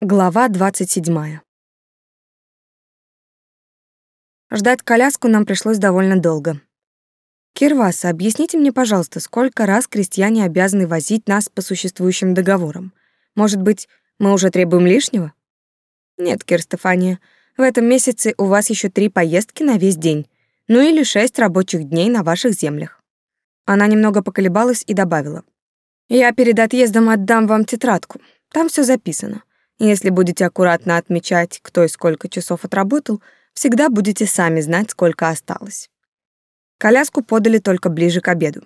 Глава 27. Ждать коляску нам пришлось довольно долго. Кирвас, объясните мне, пожалуйста, сколько раз крестьяне обязаны возить нас по существующим договорам? Может быть, мы уже требуем лишнего? Нет, Кир Стефания, в этом месяце у вас еще три поездки на весь день, ну или шесть рабочих дней на ваших землях. Она немного поколебалась и добавила. Я перед отъездом отдам вам тетрадку, там все записано. Если будете аккуратно отмечать, кто и сколько часов отработал, всегда будете сами знать, сколько осталось. Коляску подали только ближе к обеду.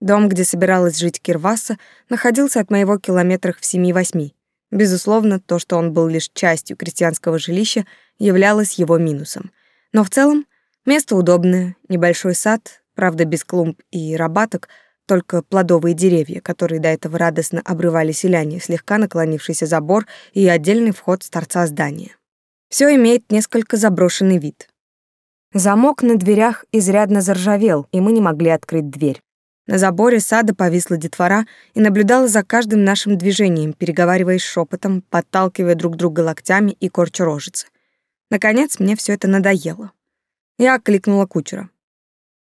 Дом, где собиралась жить Кирваса, находился от моего километрах в семи-восьми. Безусловно, то, что он был лишь частью крестьянского жилища, являлось его минусом. Но в целом место удобное, небольшой сад, правда без клумб и рабаток — только плодовые деревья, которые до этого радостно обрывали селяне, слегка наклонившийся забор и отдельный вход с торца здания. Все имеет несколько заброшенный вид. Замок на дверях изрядно заржавел, и мы не могли открыть дверь. На заборе сада повисла детвора и наблюдала за каждым нашим движением, переговариваясь шепотом, подталкивая друг друга локтями и корча рожицы. Наконец, мне все это надоело. Я окликнула кучера.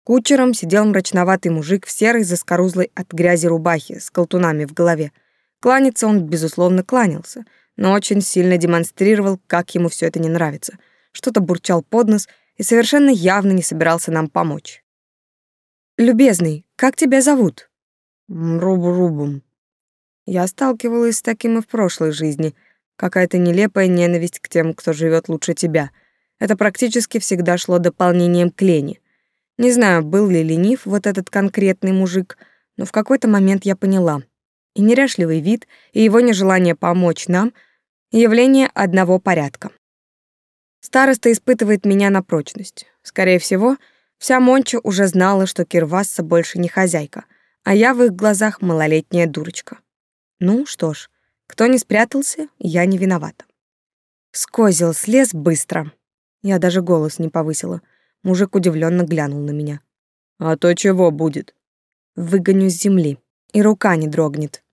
Кучером сидел мрачноватый мужик в серой заскорузлой от грязи рубахе с колтунами в голове. Кланяться он, безусловно, кланялся, но очень сильно демонстрировал, как ему все это не нравится. Что-то бурчал под нос и совершенно явно не собирался нам помочь. «Любезный, как тебя зовут?» «Рубу-рубум». Я сталкивалась с таким и в прошлой жизни. Какая-то нелепая ненависть к тем, кто живет лучше тебя. Это практически всегда шло дополнением к лени. Не знаю, был ли ленив вот этот конкретный мужик, но в какой-то момент я поняла. И неряшливый вид, и его нежелание помочь нам — явление одного порядка. Староста испытывает меня на прочность. Скорее всего, вся Монча уже знала, что Кирвасса больше не хозяйка, а я в их глазах малолетняя дурочка. Ну что ж, кто не спрятался, я не виновата. Скозил слез быстро. Я даже голос не повысила — Мужик удивленно глянул на меня. «А то чего будет?» «Выгоню с земли, и рука не дрогнет».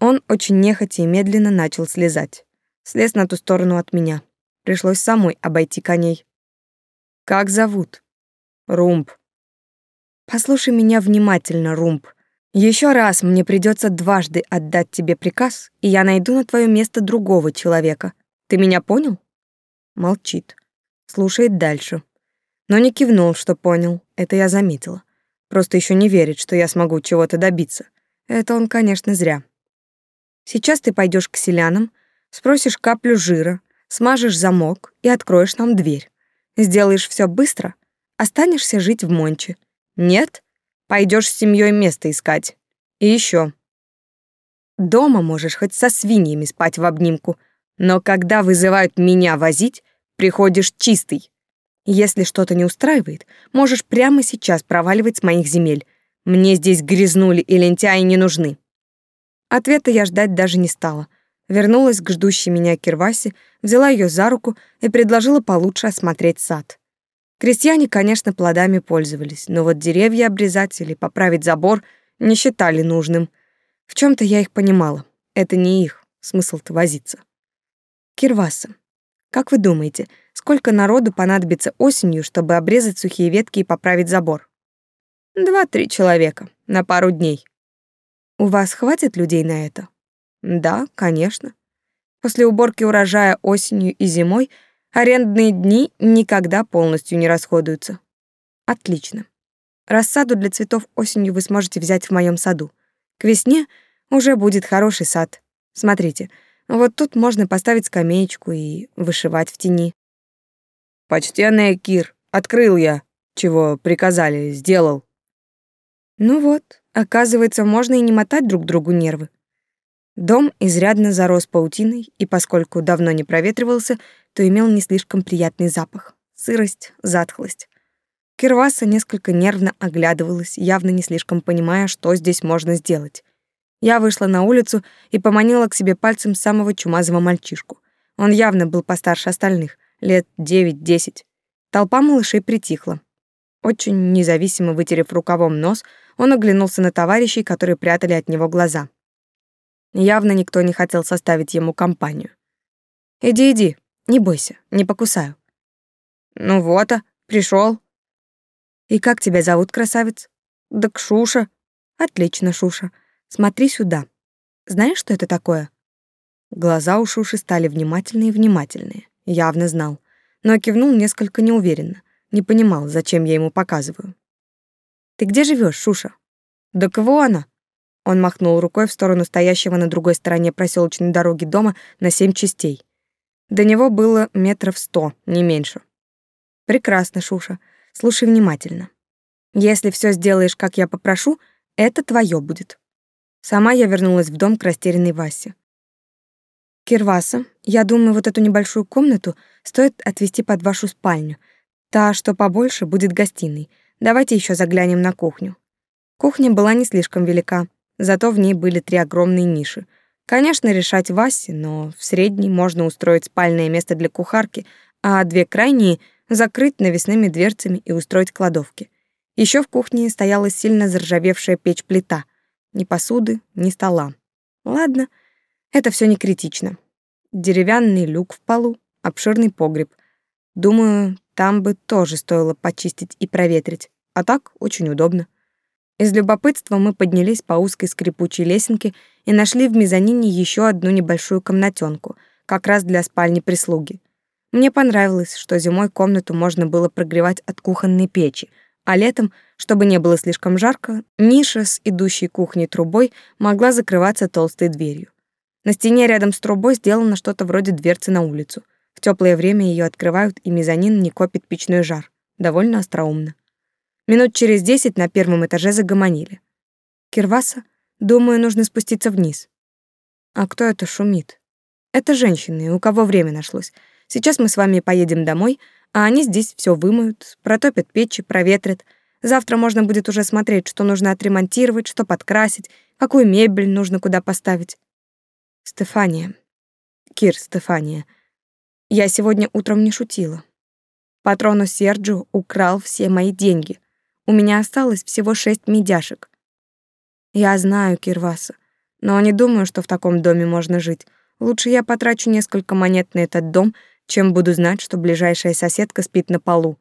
Он очень нехотя и медленно начал слезать. Слез на ту сторону от меня. Пришлось самой обойти коней. «Как зовут?» «Румб». «Послушай меня внимательно, Румб. Еще раз мне придется дважды отдать тебе приказ, и я найду на твое место другого человека. Ты меня понял?» Молчит. Слушает дальше но не кивнул, что понял. Это я заметила. Просто еще не верит, что я смогу чего-то добиться. Это он, конечно, зря. Сейчас ты пойдешь к селянам, спросишь каплю жира, смажешь замок и откроешь нам дверь. Сделаешь все быстро, останешься жить в Монче. Нет? Пойдешь с семьей место искать. И еще. Дома можешь хоть со свиньями спать в обнимку, но когда вызывают меня возить, приходишь чистый. Если что-то не устраивает, можешь прямо сейчас проваливать с моих земель. Мне здесь грязнули и лентяи не нужны. Ответа я ждать даже не стала. Вернулась к ждущей меня Кирвасе, взяла ее за руку и предложила получше осмотреть сад. Крестьяне, конечно, плодами пользовались, но вот деревья обрезать или поправить забор не считали нужным. В чем то я их понимала. Это не их, смысл-то возиться. Кирваса, как вы думаете, сколько народу понадобится осенью, чтобы обрезать сухие ветки и поправить забор? Два-три человека на пару дней. У вас хватит людей на это? Да, конечно. После уборки урожая осенью и зимой арендные дни никогда полностью не расходуются. Отлично. Рассаду для цветов осенью вы сможете взять в моем саду. К весне уже будет хороший сад. Смотрите, вот тут можно поставить скамеечку и вышивать в тени. Почтенный Кир, открыл я, чего приказали, сделал. Ну вот, оказывается, можно и не мотать друг другу нервы. Дом изрядно зарос паутиной, и поскольку давно не проветривался, то имел не слишком приятный запах. Сырость, затхлость. Кирваса несколько нервно оглядывалась, явно не слишком понимая, что здесь можно сделать. Я вышла на улицу и поманила к себе пальцем самого чумазого мальчишку. Он явно был постарше остальных, лет девять-десять. Толпа малышей притихла. Очень независимо вытерев рукавом нос, он оглянулся на товарищей, которые прятали от него глаза. Явно никто не хотел составить ему компанию. Иди, иди, не бойся, не покусаю. Ну вот, а, пришел. И как тебя зовут, красавец? Да Кшуша. Отлично, Шуша. Смотри сюда. Знаешь, что это такое? Глаза у Шуши стали внимательные внимательные. Явно знал, но кивнул несколько неуверенно. Не понимал, зачем я ему показываю. Ты где живешь, Шуша? Да кого она? Он махнул рукой в сторону стоящего на другой стороне проселочной дороги дома на семь частей. До него было метров сто, не меньше. Прекрасно, Шуша. Слушай внимательно. Если все сделаешь, как я попрошу, это твое будет. Сама я вернулась в дом к растерянной Васе. Кирваса, я думаю, вот эту небольшую комнату стоит отвести под вашу спальню. Та, что побольше, будет гостиной. Давайте еще заглянем на кухню. Кухня была не слишком велика, зато в ней были три огромные ниши. Конечно, решать Васе, но в средней можно устроить спальное место для кухарки, а две крайние закрыть навесными дверцами и устроить кладовки. Еще в кухне стояла сильно заржавевшая печь-плита — ни посуды, ни стола. Ладно, это все не критично. Деревянный люк в полу, обширный погреб. Думаю, там бы тоже стоило почистить и проветрить. А так очень удобно. Из любопытства мы поднялись по узкой скрипучей лесенке и нашли в мезонине еще одну небольшую комнатенку, как раз для спальни прислуги. Мне понравилось, что зимой комнату можно было прогревать от кухонной печи, а летом, чтобы не было слишком жарко, ниша с идущей кухней трубой могла закрываться толстой дверью. На стене рядом с трубой сделано что-то вроде дверцы на улицу. В теплое время ее открывают, и мезонин не копит печной жар. Довольно остроумно. Минут через десять на первом этаже загомонили. Кирваса, думаю, нужно спуститься вниз. А кто это шумит? Это женщины, у кого время нашлось. Сейчас мы с вами поедем домой, а они здесь все вымоют, протопят печи, проветрят. Завтра можно будет уже смотреть, что нужно отремонтировать, что подкрасить, какую мебель нужно куда поставить. Стефания. Кир, Стефания. Я сегодня утром не шутила. Патрону Серджио украл все мои деньги. У меня осталось всего шесть медяшек. Я знаю, Кирваса, но не думаю, что в таком доме можно жить. Лучше я потрачу несколько монет на этот дом чем буду знать, что ближайшая соседка спит на полу.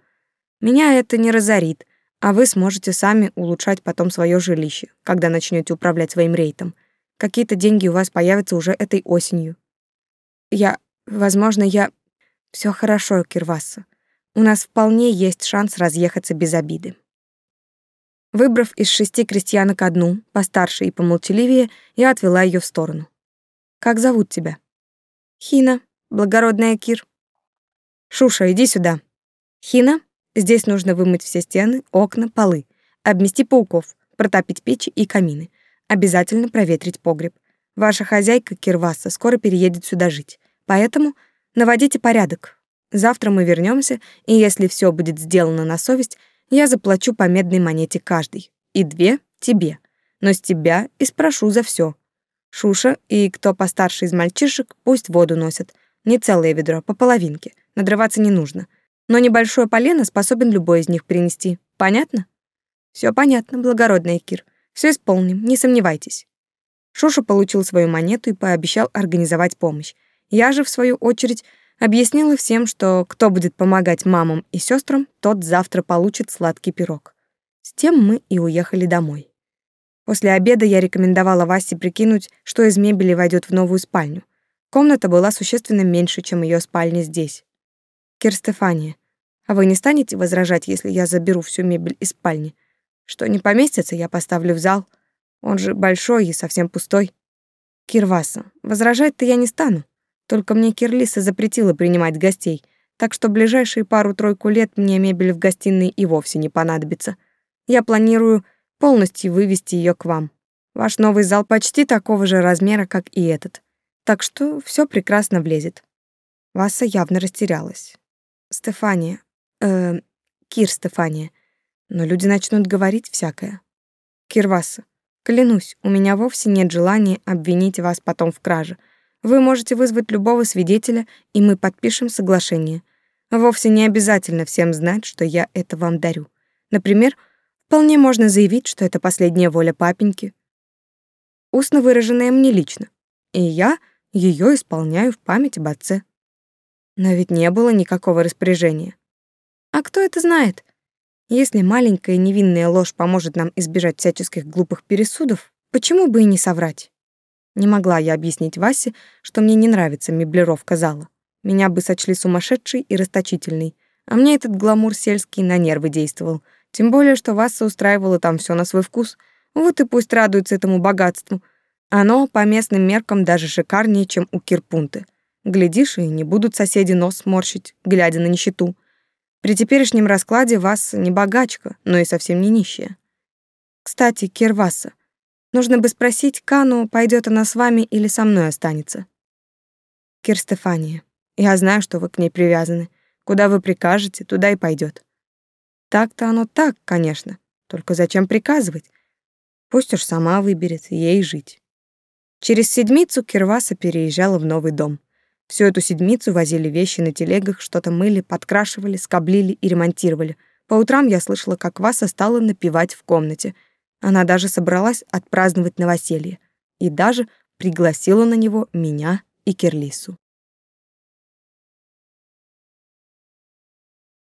Меня это не разорит, а вы сможете сами улучшать потом свое жилище, когда начнете управлять своим рейтом. Какие-то деньги у вас появятся уже этой осенью. Я, возможно, я... Все хорошо, Кирваса. У нас вполне есть шанс разъехаться без обиды. Выбрав из шести крестьянок одну, постарше и помолчаливее, я отвела ее в сторону. «Как зовут тебя?» «Хина, благородная Кир». Шуша, иди сюда. Хина, здесь нужно вымыть все стены, окна, полы, обмести пауков, протопить печи и камины. Обязательно проветрить погреб. Ваша хозяйка Кирваса скоро переедет сюда жить. Поэтому наводите порядок. Завтра мы вернемся, и если все будет сделано на совесть, я заплачу по медной монете каждый. И две тебе. Но с тебя и спрошу за все. Шуша и кто постарше из мальчишек пусть воду носят. Не целое ведро, по половинке. Надрываться не нужно. Но небольшое полено способен любой из них принести. Понятно? Все понятно, благородный Кир. Все исполним, не сомневайтесь. Шуша получил свою монету и пообещал организовать помощь. Я же, в свою очередь, объяснила всем, что кто будет помогать мамам и сестрам, тот завтра получит сладкий пирог. С тем мы и уехали домой. После обеда я рекомендовала Васе прикинуть, что из мебели войдет в новую спальню — Комната была существенно меньше, чем ее спальня здесь. Кир а вы не станете возражать, если я заберу всю мебель из спальни? Что не поместится, я поставлю в зал. Он же большой и совсем пустой. Кирваса, возражать-то я не стану. Только мне Кирлиса запретила принимать гостей, так что ближайшие пару-тройку лет мне мебель в гостиной и вовсе не понадобится. Я планирую полностью вывести ее к вам. Ваш новый зал почти такого же размера, как и этот так что все прекрасно влезет. Васа явно растерялась. Стефания, э, Кир Стефания, но люди начнут говорить всякое. Кир Васа, клянусь, у меня вовсе нет желания обвинить вас потом в краже. Вы можете вызвать любого свидетеля, и мы подпишем соглашение. Вовсе не обязательно всем знать, что я это вам дарю. Например, вполне можно заявить, что это последняя воля папеньки, устно выраженная мне лично. И я ее исполняю в память об отце. Но ведь не было никакого распоряжения. А кто это знает? Если маленькая невинная ложь поможет нам избежать всяческих глупых пересудов, почему бы и не соврать? Не могла я объяснить Васе, что мне не нравится меблировка зала. Меня бы сочли сумасшедшей и расточительной, а мне этот гламур сельский на нервы действовал. Тем более, что Васа устраивала там все на свой вкус. Вот и пусть радуется этому богатству. Оно по местным меркам даже шикарнее, чем у Кирпунты. Глядишь, и не будут соседи нос морщить, глядя на нищету. При теперешнем раскладе вас не богачка, но и совсем не нищая. Кстати, Кирваса, нужно бы спросить Кану, пойдет она с вами или со мной останется. Кир Стефания, я знаю, что вы к ней привязаны. Куда вы прикажете, туда и пойдет. Так-то оно так, конечно. Только зачем приказывать? Пусть уж сама выберет, ей жить. Через седмицу Кирваса переезжала в новый дом. Всю эту седмицу возили вещи на телегах, что-то мыли, подкрашивали, скоблили и ремонтировали. По утрам я слышала, как Васа стала напевать в комнате. Она даже собралась отпраздновать новоселье. И даже пригласила на него меня и Кирлису.